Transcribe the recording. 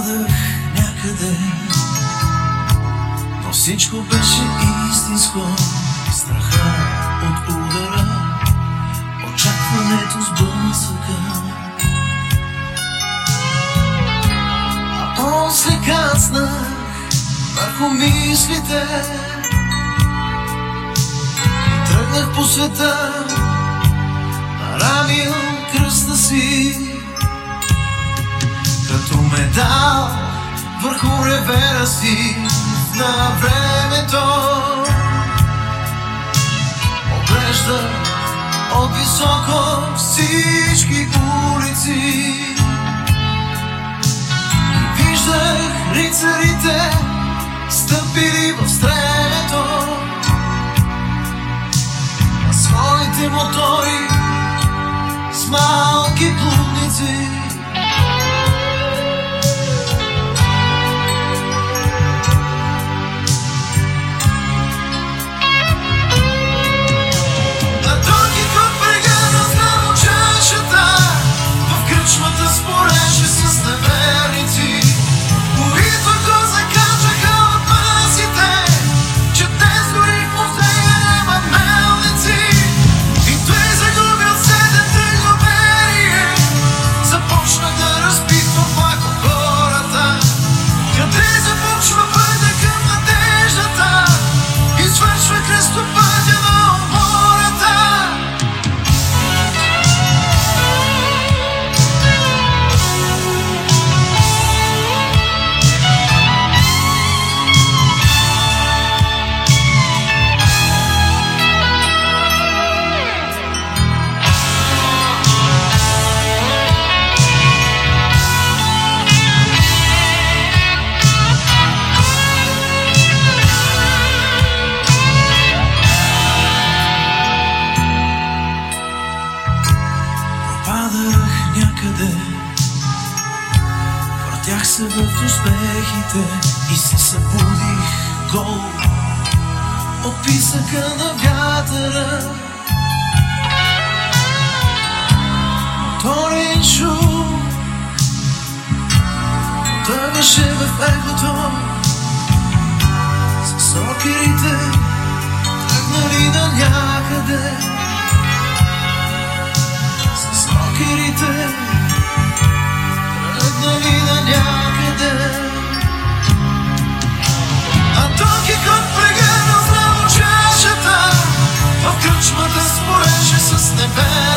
Пропадах някъде, но всичко беше истинско. Страха от удара, очакването с блъсъка. А после кацнах върху мислите и тръгнах по света, нарамил кръста си медал върху ревера си на времето. Оглежда от високо всички улици виждах рицарите стъпили в стремето Някъде. Въртях се в успехите И се събудих гол. От писъка на вятъра. Моторен шум. Тъгаше в ехото. С сокерите heaven.